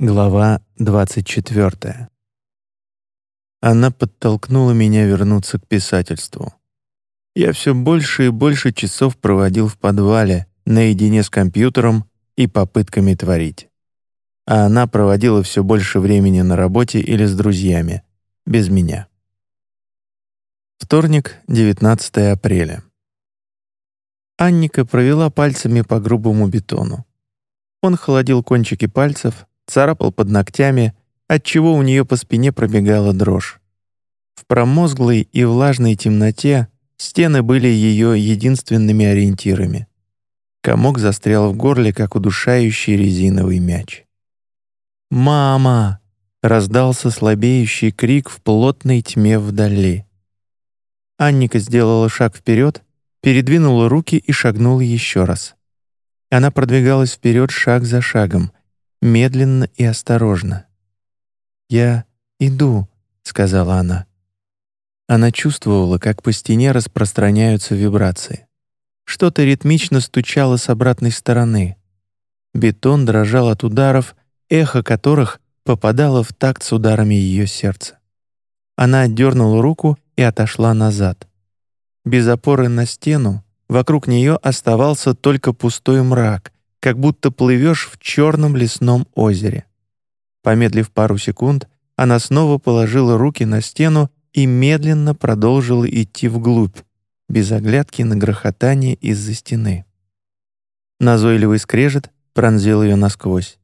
Глава 24. Она подтолкнула меня вернуться к писательству. Я все больше и больше часов проводил в подвале, наедине с компьютером и попытками творить. А она проводила все больше времени на работе или с друзьями, без меня. Вторник, 19 апреля. Анника провела пальцами по грубому бетону. Он холодил кончики пальцев, царапал под ногтями, отчего у нее по спине пробегала дрожь. В промозглой и влажной темноте стены были ее единственными ориентирами. Комок застрял в горле, как удушающий резиновый мяч. «Мама!» — раздался слабеющий крик в плотной тьме вдали. Анника сделала шаг вперед, передвинула руки и шагнула еще раз. Она продвигалась вперед шаг за шагом, медленно и осторожно. «Я иду», — сказала она. Она чувствовала, как по стене распространяются вибрации. Что-то ритмично стучало с обратной стороны. Бетон дрожал от ударов, эхо которых попадало в такт с ударами ее сердца. Она отдернула руку и отошла назад. Без опоры на стену вокруг нее оставался только пустой мрак, как будто плывешь в черном лесном озере. Помедлив пару секунд, она снова положила руки на стену и медленно продолжила идти вглубь, без оглядки на грохотание из-за стены. Назойливый скрежет пронзил ее насквозь.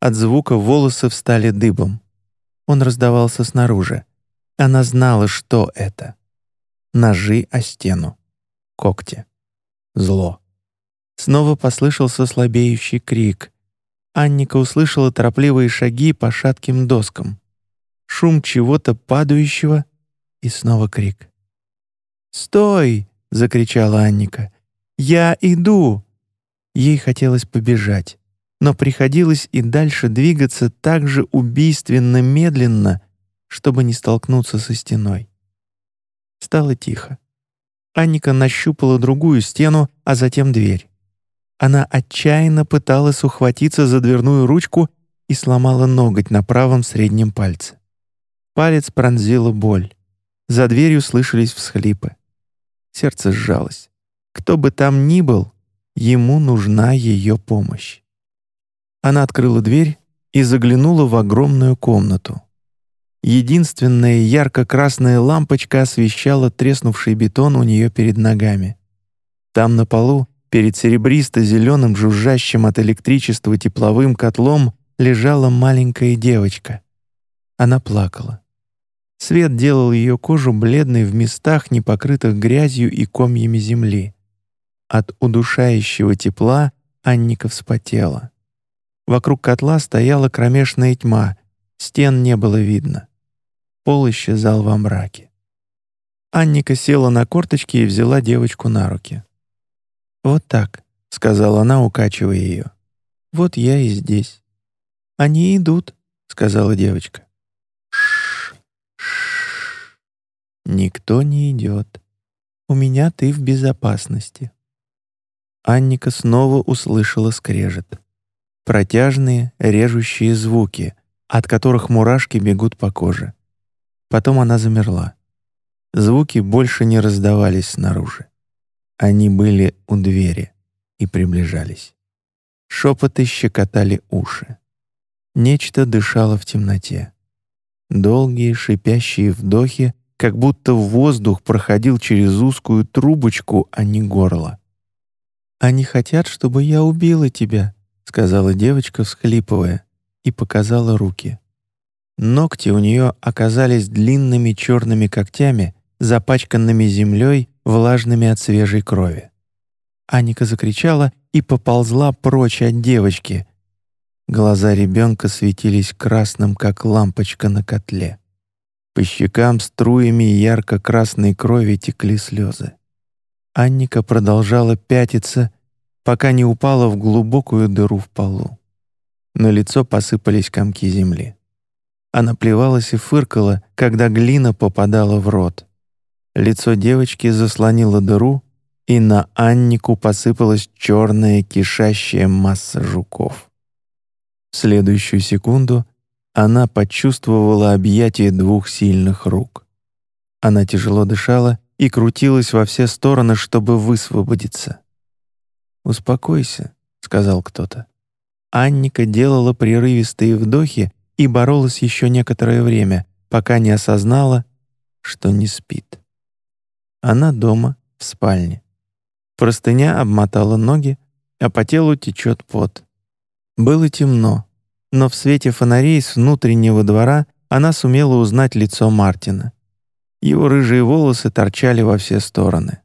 От звука волосы встали дыбом. Он раздавался снаружи. Она знала, что это. Ножи о стену. Когти. Зло. Снова послышался слабеющий крик. Анника услышала торопливые шаги по шатким доскам. Шум чего-то падающего и снова крик. «Стой!» — закричала Анника. «Я иду!» Ей хотелось побежать, но приходилось и дальше двигаться так же убийственно медленно, чтобы не столкнуться со стеной. Стало тихо. Анника нащупала другую стену, а затем дверь. Она отчаянно пыталась ухватиться за дверную ручку и сломала ноготь на правом среднем пальце. Палец пронзила боль. За дверью слышались всхлипы. Сердце сжалось. Кто бы там ни был, ему нужна ее помощь. Она открыла дверь и заглянула в огромную комнату. Единственная ярко-красная лампочка освещала треснувший бетон у нее перед ногами. Там на полу Перед серебристо-зеленым жужжащим от электричества тепловым котлом лежала маленькая девочка. Она плакала. Свет делал ее кожу бледной в местах, не покрытых грязью и комьями земли. От удушающего тепла Анника вспотела. Вокруг котла стояла кромешная тьма, стен не было видно. Пол исчезал во мраке. Анника села на корточки и взяла девочку на руки. «Вот так», — сказала она, укачивая ее. «Вот я и здесь». «Они идут», — сказала девочка. «Ш «Никто не идет. У меня ты в безопасности». Анника снова услышала скрежет. Протяжные, режущие звуки, от которых мурашки бегут по коже. Потом она замерла. Звуки больше не раздавались снаружи. Они были у двери и приближались. Шепоты щекотали уши. Нечто дышало в темноте. Долгие шипящие вдохи, как будто воздух проходил через узкую трубочку, а не горло. «Они хотят, чтобы я убила тебя», — сказала девочка, всхлипывая, и показала руки. Ногти у нее оказались длинными черными когтями, запачканными землей влажными от свежей крови. Аника закричала и поползла прочь от девочки. Глаза ребенка светились красным, как лампочка на котле. По щекам струями ярко-красной крови текли слезы. Анника продолжала пятиться, пока не упала в глубокую дыру в полу. На лицо посыпались комки земли. Она плевалась и фыркала, когда глина попадала в рот. Лицо девочки заслонило дыру, и на Аннику посыпалась черная кишащая масса жуков. В следующую секунду она почувствовала объятие двух сильных рук. Она тяжело дышала и крутилась во все стороны, чтобы высвободиться. «Успокойся», — сказал кто-то. Анника делала прерывистые вдохи и боролась еще некоторое время, пока не осознала, что не спит. Она дома, в спальне. Простыня обмотала ноги, а по телу течет пот. Было темно, но в свете фонарей с внутреннего двора она сумела узнать лицо Мартина. Его рыжие волосы торчали во все стороны.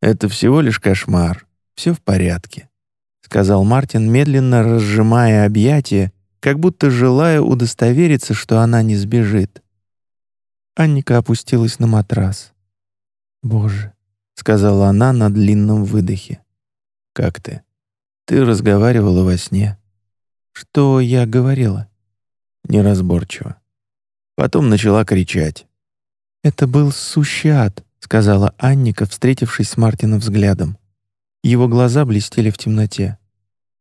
«Это всего лишь кошмар. Все в порядке», — сказал Мартин, медленно разжимая объятия, как будто желая удостовериться, что она не сбежит. Анника опустилась на матрас. «Боже», — сказала она на длинном выдохе. «Как ты? Ты разговаривала во сне». «Что я говорила?» Неразборчиво. Потом начала кричать. «Это был сущий ад», — сказала Анника, встретившись с Мартином взглядом. Его глаза блестели в темноте.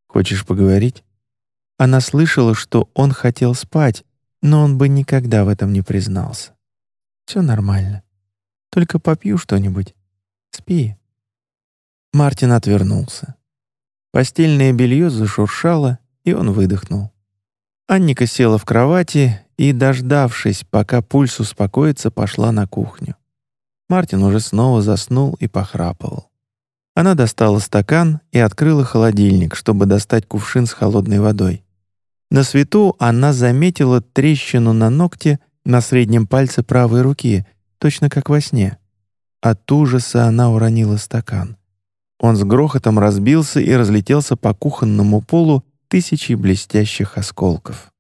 «Хочешь поговорить?» Она слышала, что он хотел спать, но он бы никогда в этом не признался. «Все нормально. Только попью что-нибудь. Спи». Мартин отвернулся. Постельное белье зашуршало, и он выдохнул. Анника села в кровати и, дождавшись, пока пульс успокоится, пошла на кухню. Мартин уже снова заснул и похрапывал. Она достала стакан и открыла холодильник, чтобы достать кувшин с холодной водой. На свету она заметила трещину на ногте на среднем пальце правой руки, точно как во сне. От ужаса она уронила стакан. Он с грохотом разбился и разлетелся по кухонному полу тысячей блестящих осколков.